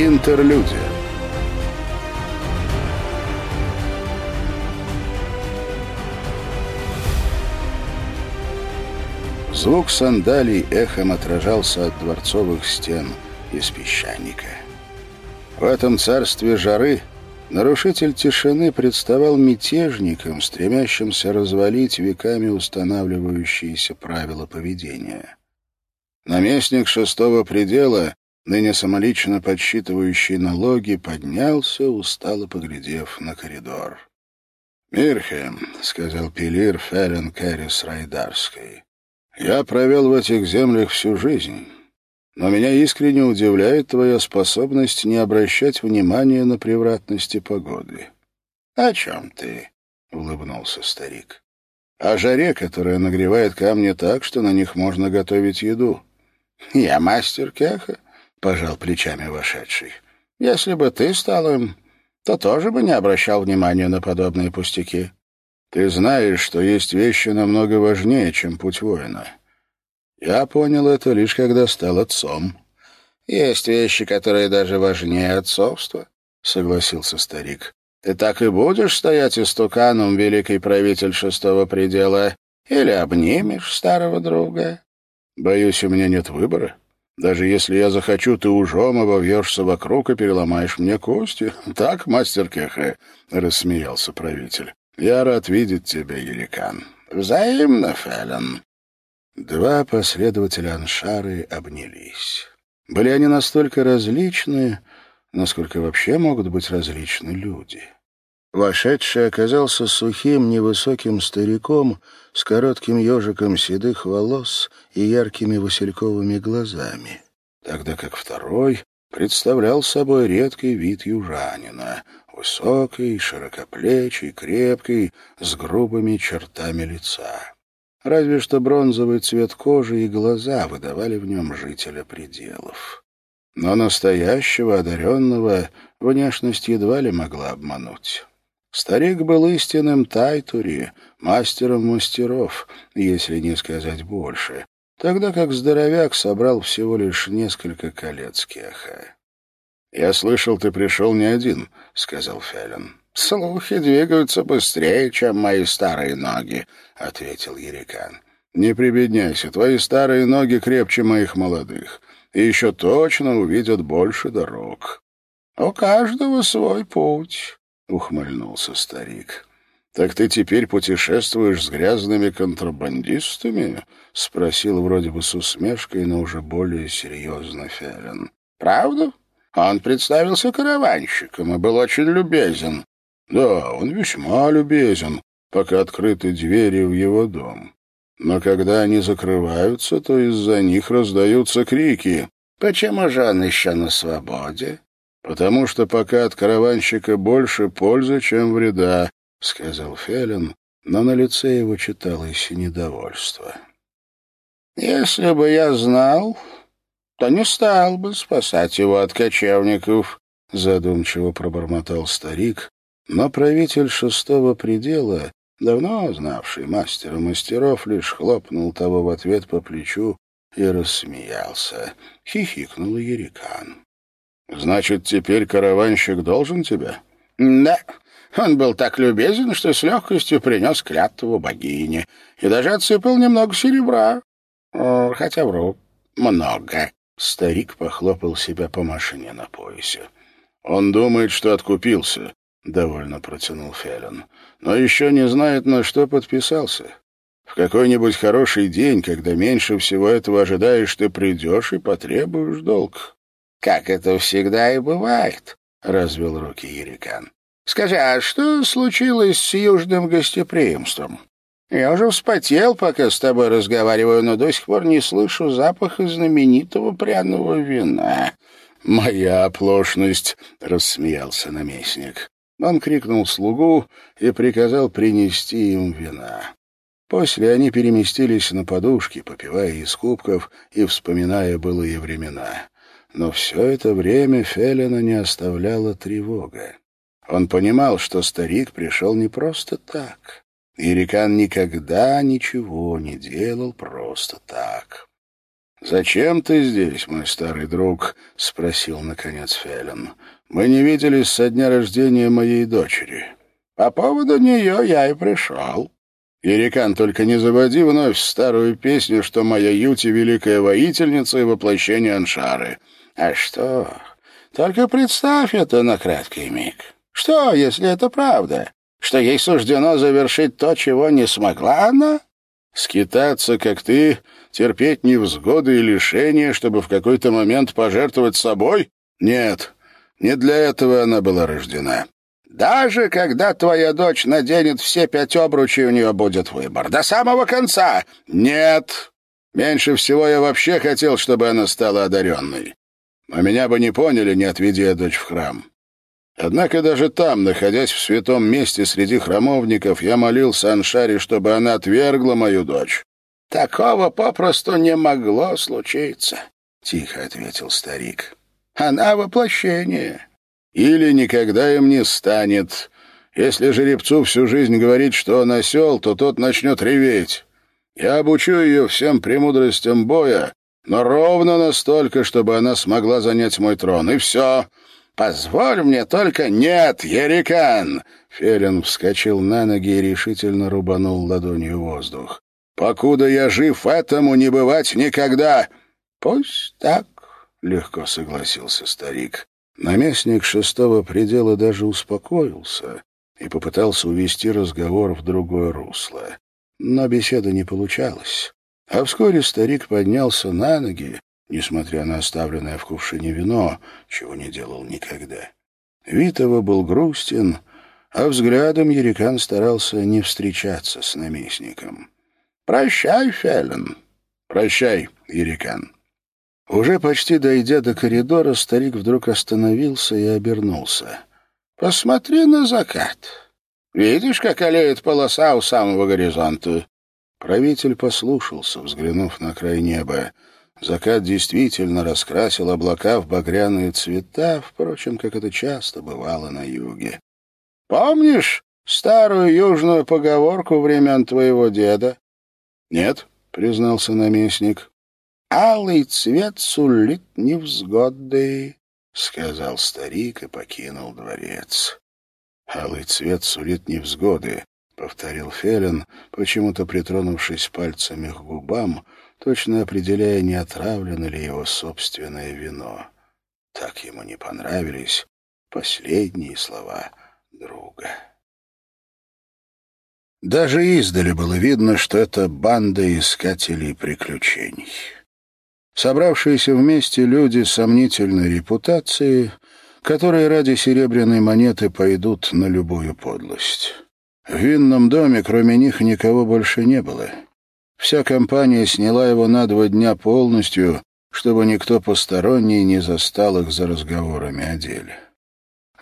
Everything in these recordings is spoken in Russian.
Интерлюдия Звук сандалий эхом отражался от дворцовых стен из песчаника. В этом царстве жары нарушитель тишины представал мятежником, стремящимся развалить веками устанавливающиеся правила поведения. Наместник шестого предела, ныне самолично подсчитывающий налоги, поднялся, устало поглядев на коридор. «Мирхем», — сказал Пелир Ферен Кэрис Райдарской, — «я провел в этих землях всю жизнь». Но меня искренне удивляет твоя способность не обращать внимания на превратности погоды. — О чем ты? — улыбнулся старик. — О жаре, которая нагревает камни так, что на них можно готовить еду. — Я мастер Кеха, — пожал плечами вошедший. — Если бы ты стал им, то тоже бы не обращал внимания на подобные пустяки. Ты знаешь, что есть вещи намного важнее, чем путь воина. Я понял это лишь когда стал отцом. Есть вещи, которые даже важнее отцовства, согласился старик. Ты так и будешь стоять истуканом, великий правитель шестого предела, или обнимешь старого друга? Боюсь, у меня нет выбора. Даже если я захочу, ты ужом обовьешься вокруг и переломаешь мне кости. Так, мастер Кехе, — рассмеялся правитель. Я рад видеть тебя, Еликан. Взаимно, Фелен. Два последователя Аншары обнялись. Были они настолько различны, насколько вообще могут быть различны люди. Вошедший оказался сухим, невысоким стариком с коротким ежиком седых волос и яркими васильковыми глазами, тогда как второй представлял собой редкий вид южанина, высокий, широкоплечий, крепкий, с грубыми чертами лица. Разве что бронзовый цвет кожи и глаза выдавали в нем жителя пределов. Но настоящего одаренного внешность едва ли могла обмануть. Старик был истинным тайтури, мастером мастеров, если не сказать больше, тогда как здоровяк собрал всего лишь несколько колец кеха. «Я слышал, ты пришел не один», — сказал Феллон. «Слухи двигаются быстрее, чем мои старые ноги», — ответил Ерикан. «Не прибедняйся, твои старые ноги крепче моих молодых, и еще точно увидят больше дорог». «У каждого свой путь», — ухмыльнулся старик. «Так ты теперь путешествуешь с грязными контрабандистами?» — спросил вроде бы с усмешкой, но уже более серьезно Ферен. «Правда? Он представился караванщиком и был очень любезен. Да, он весьма любезен, пока открыты двери в его дом. Но когда они закрываются, то из-за них раздаются крики. «Почему же он еще на свободе?» «Потому что пока от караванщика больше пользы, чем вреда», — сказал Фелин, но на лице его читалось недовольство. «Если бы я знал, то не стал бы спасать его от кочевников», — задумчиво пробормотал старик, но правитель шестого предела, давно знавший мастера мастеров, лишь хлопнул того в ответ по плечу и рассмеялся. Хихикнул Ерикан. «Значит, теперь караванщик должен тебя?» «Да». Он был так любезен, что с легкостью принес клятву богине и даже отсыпал немного серебра. Хотя вру, много. Старик похлопал себя по машине на поясе. Он думает, что откупился, — довольно протянул Феллон. «Но еще не знает, на что подписался. В какой-нибудь хороший день, когда меньше всего этого ожидаешь, ты придешь и потребуешь долг». «Как это всегда и бывает», — развел руки Ерикан. «Скажи, а что случилось с южным гостеприимством? Я уже вспотел, пока с тобой разговариваю, но до сих пор не слышу запаха знаменитого пряного вина». «Моя оплошность», — рассмеялся наместник. Он крикнул слугу и приказал принести им вина. После они переместились на подушки, попивая из кубков и вспоминая былые времена. Но все это время Фелина не оставляла тревога. Он понимал, что старик пришел не просто так. Ирикан никогда ничего не делал просто так. «Зачем ты здесь, мой старый друг?» — спросил, наконец, Феллон. «Мы не виделись со дня рождения моей дочери. По поводу нее я и пришел». «Ерикан, только не заводи вновь старую песню, что моя Юти — великая воительница и воплощение Аншары». «А что? Только представь это на краткий миг. Что, если это правда? Что ей суждено завершить то, чего не смогла она?» «Скитаться, как ты, терпеть невзгоды и лишения, чтобы в какой-то момент пожертвовать собой? Нет, не для этого она была рождена. Даже когда твоя дочь наденет все пять обручей, у нее будет выбор. До самого конца. Нет. Меньше всего я вообще хотел, чтобы она стала одаренной. Но меня бы не поняли, не отведи дочь в храм. Однако даже там, находясь в святом месте среди храмовников, я молился Аншаре, чтобы она отвергла мою дочь. «Такого попросту не могло случиться», — тихо ответил старик. «Она воплощение. Или никогда им не станет. Если жеребцу всю жизнь говорить, что он осел, то тот начнет реветь. Я обучу ее всем премудростям боя, но ровно настолько, чтобы она смогла занять мой трон. И все. Позволь мне только... Нет, Ерикан!» Ферин вскочил на ноги и решительно рубанул ладонью воздух. Покуда я жив, этому не бывать никогда. — Пусть так, — легко согласился старик. Наместник шестого предела даже успокоился и попытался увести разговор в другое русло. Но беседа не получалась. А вскоре старик поднялся на ноги, несмотря на оставленное в кувшине вино, чего не делал никогда. Вид был грустен, а взглядом Ерикан старался не встречаться с наместником. «Прощай, Феллен». «Прощай, Ирикан». Уже почти дойдя до коридора, старик вдруг остановился и обернулся. «Посмотри на закат. Видишь, как олеет полоса у самого горизонта?» Правитель послушался, взглянув на край неба. Закат действительно раскрасил облака в багряные цвета, впрочем, как это часто бывало на юге. «Помнишь старую южную поговорку времен твоего деда? «Нет», — признался наместник. «Алый цвет сулит невзгоды», — сказал старик и покинул дворец. «Алый цвет сулит невзгоды», — повторил Фелин, почему-то притронувшись пальцами к губам, точно определяя, не отравлено ли его собственное вино. Так ему не понравились последние слова друга. Даже издали было видно, что это банда искателей приключений. Собравшиеся вместе люди сомнительной репутации, которые ради серебряной монеты пойдут на любую подлость. В винном доме кроме них никого больше не было. Вся компания сняла его на два дня полностью, чтобы никто посторонний не застал их за разговорами о деле.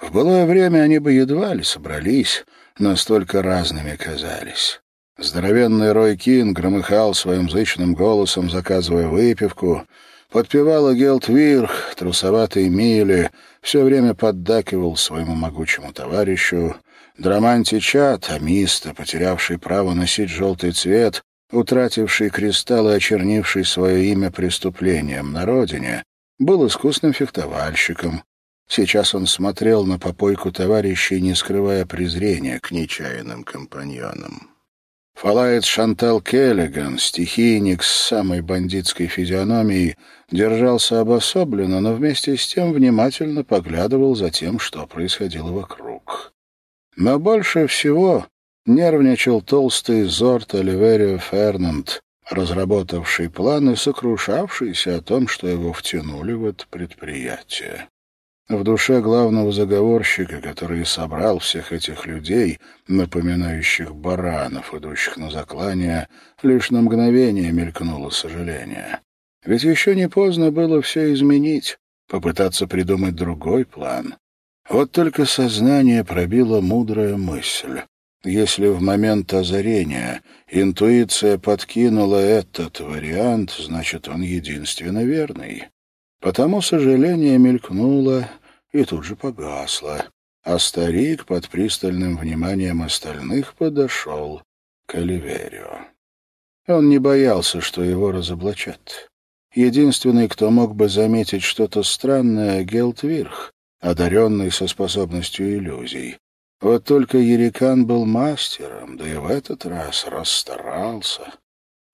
В былое время они бы едва ли собрались, настолько разными казались. Здоровенный Рой Кин громыхал своим зычным голосом, заказывая выпивку. Подпевала Гелтвирх, трусоватый Мили, все время поддакивал своему могучему товарищу. Драманти Чат, амиста, потерявший право носить желтый цвет, утративший кристаллы, очернивший свое имя преступлением на родине, был искусным фехтовальщиком, Сейчас он смотрел на попойку товарищей, не скрывая презрения к нечаянным компаньонам. Фалаец Шантал Келлиган, стихийник с самой бандитской физиономией, держался обособленно, но вместе с тем внимательно поглядывал за тем, что происходило вокруг. Но больше всего нервничал толстый Зорт Оливерио Фернанд, разработавший план и сокрушавшийся о том, что его втянули в это предприятие. В душе главного заговорщика, который собрал всех этих людей, напоминающих баранов, идущих на заклание, лишь на мгновение мелькнуло сожаление. Ведь еще не поздно было все изменить, попытаться придумать другой план. Вот только сознание пробило мудрая мысль. Если в момент озарения интуиция подкинула этот вариант, значит, он единственно верный. Потому сожаление мелькнуло и тут же погасло, а старик под пристальным вниманием остальных подошел к Оливерио. Он не боялся, что его разоблачат. Единственный, кто мог бы заметить что-то странное, — Гелтвирх, одаренный со способностью иллюзий. Вот только Ерикан был мастером, да и в этот раз расстарался.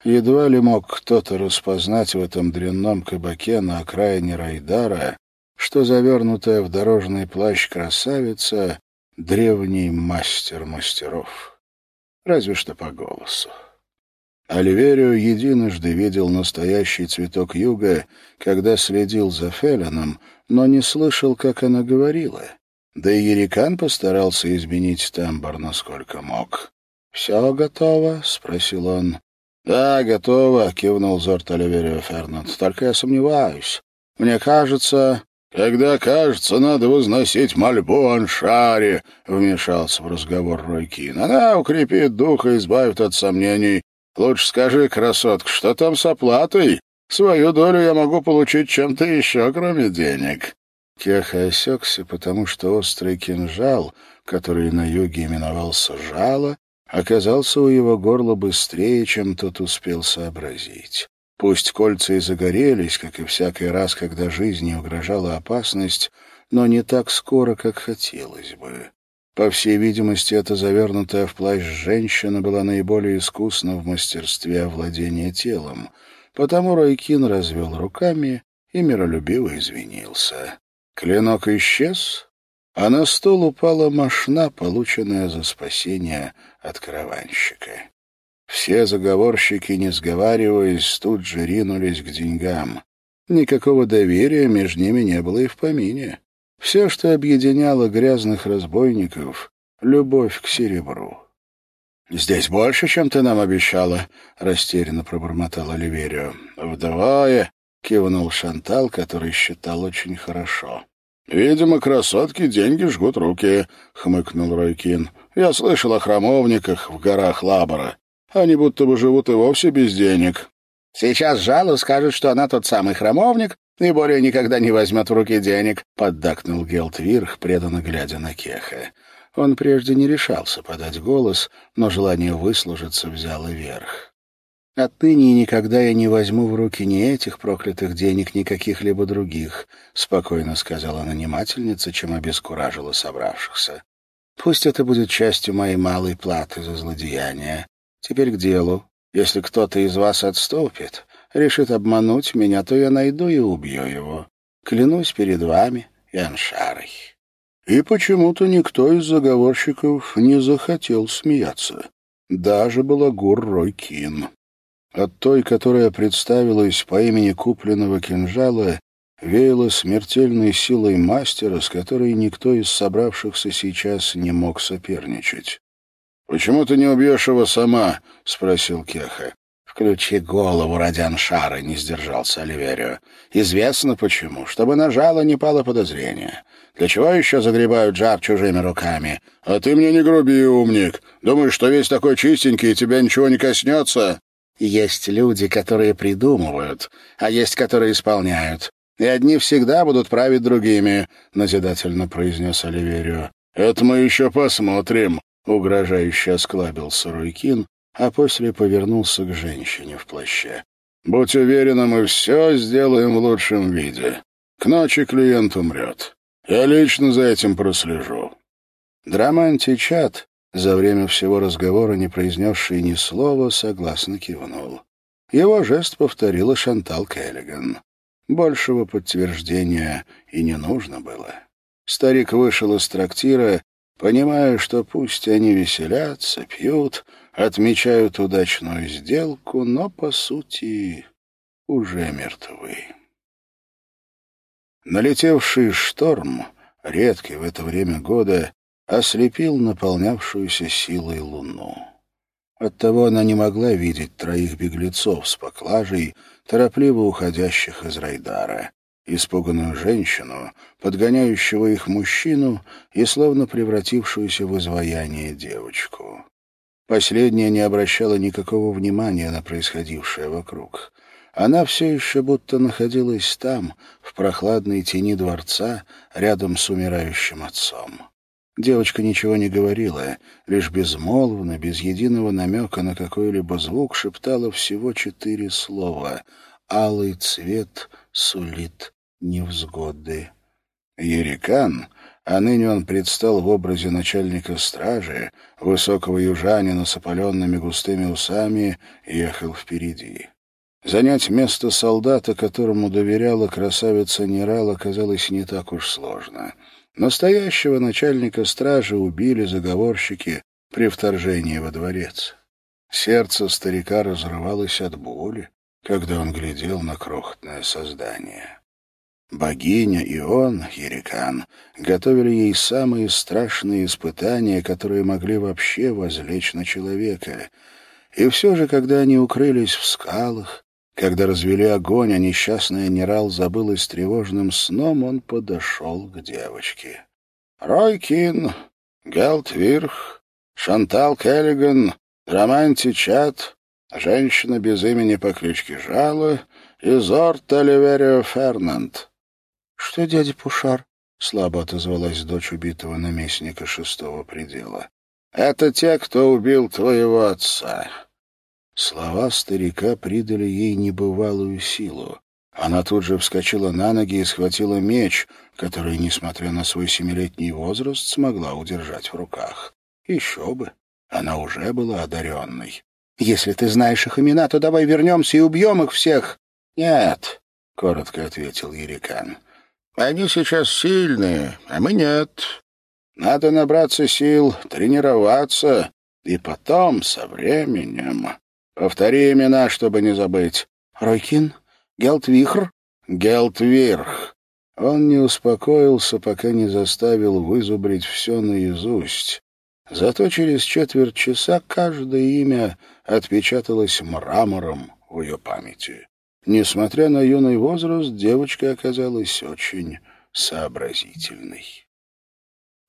Едва ли мог кто-то распознать в этом дрянном кабаке на окраине Райдара, что завернутая в дорожный плащ красавица — древний мастер мастеров. Разве что по голосу. Оливерио единожды видел настоящий цветок юга, когда следил за Феллоном, но не слышал, как она говорила. Да и Ерикан постарался изменить тембр, насколько мог. «Все готово?» — спросил он. «Да, готово», — кивнул Зорт Оливерио Фернанд. «Только я сомневаюсь. Мне кажется...» «Когда кажется, надо возносить мольбу Аншаре», — вмешался в разговор Ройкин. «Она укрепит дух и избавит от сомнений. Лучше скажи, красотка, что там с оплатой? Свою долю я могу получить чем-то еще, кроме денег». Кеха осекся, потому что острый кинжал, который на юге именовался жало, оказался у его горла быстрее, чем тот успел сообразить. Пусть кольца и загорелись, как и всякий раз, когда жизни угрожала опасность, но не так скоро, как хотелось бы. По всей видимости, эта завернутая в плащ женщина была наиболее искусна в мастерстве овладения телом, потому Ройкин развел руками и миролюбиво извинился. Клинок исчез, а на стол упала мошна, полученная за спасение от караванщика. Все заговорщики, не сговариваясь, тут же ринулись к деньгам. Никакого доверия между ними не было и в помине. Все, что объединяло грязных разбойников — любовь к серебру. «Здесь больше, чем ты нам обещала», — растерянно пробормотал Оливерио. «Вдвое», — кивнул Шантал, который считал очень хорошо. «Видимо, красотки деньги жгут руки», — хмыкнул Ройкин. «Я слышал о храмовниках в горах Лабора. Они будто бы живут и вовсе без денег». «Сейчас Жалу скажет, что она тот самый храмовник, и более никогда не возьмет в руки денег», — поддакнул Гелтвирх, преданно глядя на Кеха. Он прежде не решался подать голос, но желание выслужиться взяло верх. «Отныне никогда я не возьму в руки ни этих проклятых денег, ни каких-либо других», — спокойно сказала нанимательница, чем обескуражила собравшихся. «Пусть это будет частью моей малой платы за злодеяние. Теперь к делу. Если кто-то из вас отступит, решит обмануть меня, то я найду и убью его. Клянусь перед вами и Аншарой». И почему-то никто из заговорщиков не захотел смеяться. Даже Балагур Ройкин. От той, которая представилась по имени купленного кинжала, веяло смертельной силой мастера, с которой никто из собравшихся сейчас не мог соперничать. «Почему ты не убьешь его сама?» — спросил Кеха. «Включи голову ради Аншара», — не сдержался Оливерио. «Известно почему. Чтобы на жало не пало подозрение. Для чего еще загребают жар чужими руками?» «А ты мне не груби, умник. Думаешь, что весь такой чистенький, и тебя ничего не коснется?» «Есть люди, которые придумывают, а есть, которые исполняют. И одни всегда будут править другими», — назидательно произнес Оливерио. «Это мы еще посмотрим», — угрожающе осклабился Руйкин, а после повернулся к женщине в плаще. «Будь уверена, мы все сделаем в лучшем виде. К ночи клиент умрет. Я лично за этим прослежу». Драманти Чат, за время всего разговора не произнесший ни слова, согласно кивнул. Его жест повторила Шантал Келлиган. Большего подтверждения и не нужно было. Старик вышел из трактира, понимая, что пусть они веселятся, пьют, отмечают удачную сделку, но, по сути, уже мертвы. Налетевший шторм, редкий в это время года, ослепил наполнявшуюся силой луну. Оттого она не могла видеть троих беглецов с поклажей, торопливо уходящих из Райдара, испуганную женщину, подгоняющего их мужчину и словно превратившуюся в изваяние девочку. Последняя не обращала никакого внимания на происходившее вокруг. Она все еще будто находилась там, в прохладной тени дворца, рядом с умирающим отцом. Девочка ничего не говорила, лишь безмолвно, без единого намека на какой-либо звук шептала всего четыре слова алый цвет сулит невзгоды. Ерикан, а ныне он предстал в образе начальника стражи, высокого южанина с опаленными густыми усами, ехал впереди. Занять место солдата, которому доверяла красавица Нерал, оказалось не так уж сложно. Настоящего начальника стражи убили заговорщики при вторжении во дворец. Сердце старика разрывалось от боли, когда он глядел на крохотное создание. Богиня и он, Ерикан, готовили ей самые страшные испытания, которые могли вообще возлечь на человека. И все же, когда они укрылись в скалах, когда развели огонь, а несчастный Нерал забылась тревожным сном, он подошел к девочке. «Ройкин, Гелтвирх, Шантал Келлиган, Романти Чат, женщина без имени по кличке Жала и Зорт Оливерио Фернанд». «Что, дядя Пушар?» — слабо отозвалась дочь убитого наместника шестого предела. «Это те, кто убил твоего отца. Слова старика придали ей небывалую силу. Она тут же вскочила на ноги и схватила меч, который, несмотря на свой семилетний возраст, смогла удержать в руках. Еще бы, она уже была одаренной. «Если ты знаешь их имена, то давай вернемся и убьем их всех». «Нет», — коротко ответил Ерикан. «Они сейчас сильные, а мы нет. Надо набраться сил, тренироваться, и потом, со временем...» Повтори имена, чтобы не забыть. Ройкин? Гелтвихр? Гелтвирх. Он не успокоился, пока не заставил вызубрить все наизусть. Зато через четверть часа каждое имя отпечаталось мрамором в ее памяти. Несмотря на юный возраст, девочка оказалась очень сообразительной.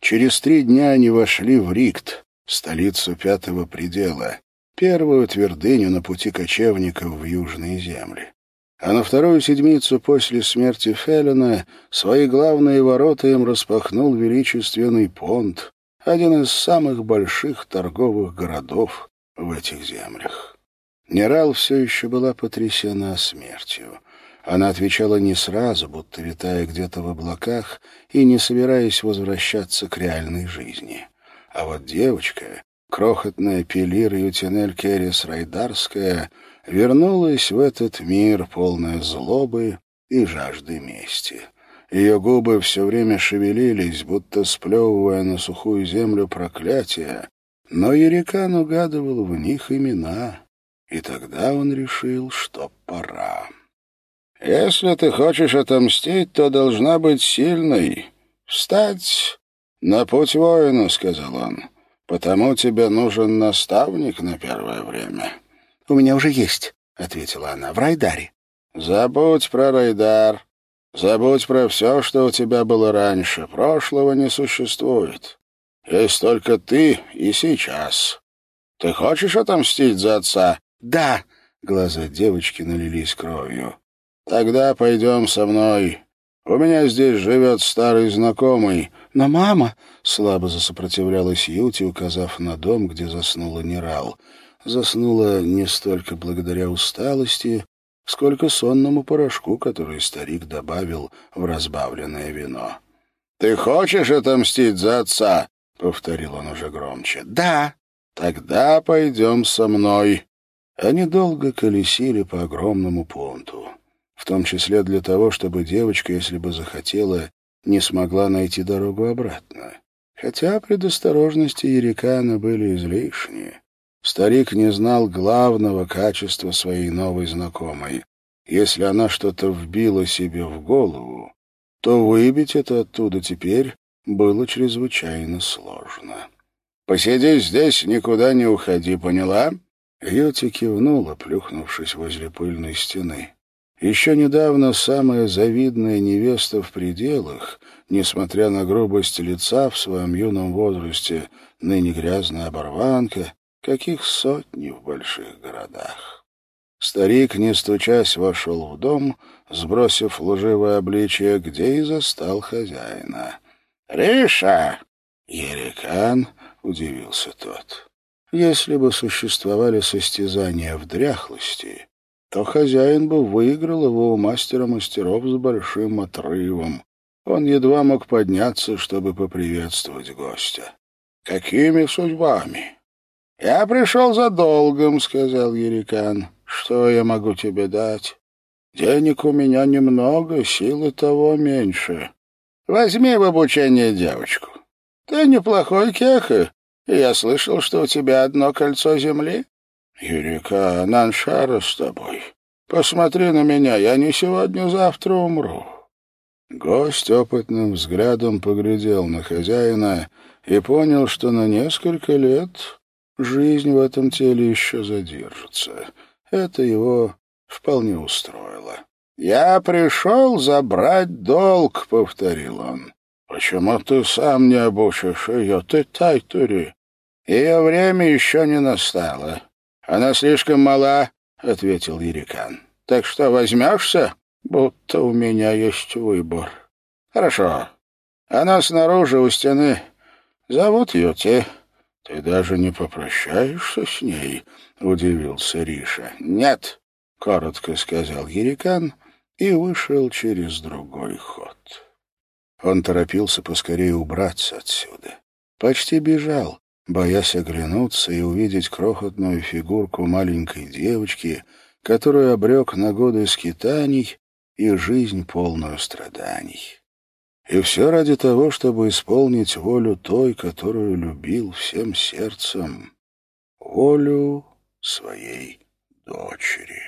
Через три дня они вошли в Рикт, столицу пятого предела первую твердыню на пути кочевников в южные земли. А на вторую седмицу после смерти Феллена свои главные ворота им распахнул величественный понт, один из самых больших торговых городов в этих землях. Нерал все еще была потрясена смертью. Она отвечала не сразу, будто витая где-то в облаках и не собираясь возвращаться к реальной жизни. А вот девочка, крохотная Пелир Ютинель Керрис Райдарская вернулась в этот мир, полная злобы и жажды мести. Ее губы все время шевелились, будто сплевывая на сухую землю проклятия, но Ерикан угадывал в них имена, и тогда он решил, что пора. «Если ты хочешь отомстить, то должна быть сильной. Встать на путь воина», — сказал он. Потому тебе нужен наставник на первое время. — У меня уже есть, — ответила она, — в Райдаре. — Забудь про Райдар. Забудь про все, что у тебя было раньше. Прошлого не существует. Есть только ты и сейчас. Ты хочешь отомстить за отца? — Да. Глаза девочки налились кровью. — Тогда пойдем со мной. У меня здесь живет старый знакомый. Но мама... Слабо засопротивлялась Юти, указав на дом, где заснула Нерал. Заснула не столько благодаря усталости, сколько сонному порошку, который старик добавил в разбавленное вино. «Ты хочешь отомстить за отца?» — повторил он уже громче. «Да». «Тогда пойдем со мной». Они долго колесили по огромному понту в том числе для того, чтобы девочка, если бы захотела, не смогла найти дорогу обратно. Хотя предосторожности Ерикана были излишни. Старик не знал главного качества своей новой знакомой. Если она что-то вбила себе в голову, то выбить это оттуда теперь было чрезвычайно сложно. «Посиди здесь, никуда не уходи, поняла?» Юти кивнула, плюхнувшись возле пыльной стены. Еще недавно самая завидная невеста в пределах, несмотря на грубость лица в своем юном возрасте, ныне грязная оборванка, каких сотни в больших городах. Старик, не стучась, вошел в дом, сбросив лживое обличие, где и застал хозяина. «Риша!» «Ерикан!» — удивился тот. «Если бы существовали состязания в дряхлости, то хозяин бы выиграл его у мастера мастеров с большим отрывом. Он едва мог подняться, чтобы поприветствовать гостя. «Какими судьбами?» «Я пришел за долгом», — сказал Ерикан. «Что я могу тебе дать?» «Денег у меня немного, силы того меньше. Возьми в обучение девочку. Ты неплохой кеха, я слышал, что у тебя одно кольцо земли». «Ерикан, Аншара с тобой. Посмотри на меня, я не сегодня-завтра умру». Гость опытным взглядом поглядел на хозяина и понял, что на несколько лет жизнь в этом теле еще задержится. Это его вполне устроило. «Я пришел забрать долг», — повторил он. «Почему ты сам не обучишь ее? Ты тайтури. Ее время еще не настало. Она слишком мала», — ответил Ерикан. «Так что возьмешься?» будто у меня есть выбор. Хорошо. Она снаружи у стены. Зовут ее те. Ты даже не попрощаешься с ней? Удивился Риша. Нет, коротко сказал Ерикан и вышел через другой ход. Он торопился поскорее убраться отсюда. Почти бежал, боясь оглянуться и увидеть крохотную фигурку маленькой девочки, которую обрек на годы скитаний и жизнь полную страданий. И все ради того, чтобы исполнить волю той, которую любил всем сердцем, волю своей дочери.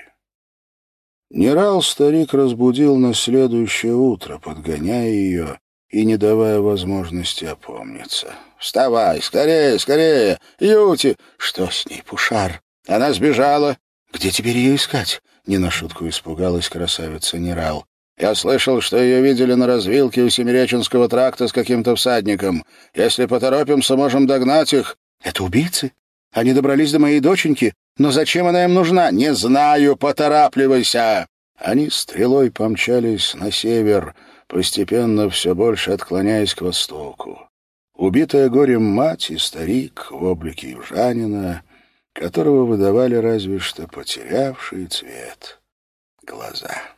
Нерал старик разбудил на следующее утро, подгоняя ее и не давая возможности опомниться. «Вставай! Скорее, скорее! Юти!» «Что с ней, Пушар? Она сбежала!» «Где теперь ее искать?» Не на шутку испугалась красавица Нерал. «Я слышал, что ее видели на развилке у Семиреченского тракта с каким-то всадником. Если поторопимся, можем догнать их». «Это убийцы? Они добрались до моей доченьки? Но зачем она им нужна? Не знаю, поторапливайся!» Они стрелой помчались на север, постепенно все больше отклоняясь к востоку. Убитая горем мать и старик в облике южанина — которого выдавали разве что потерявший цвет глаза.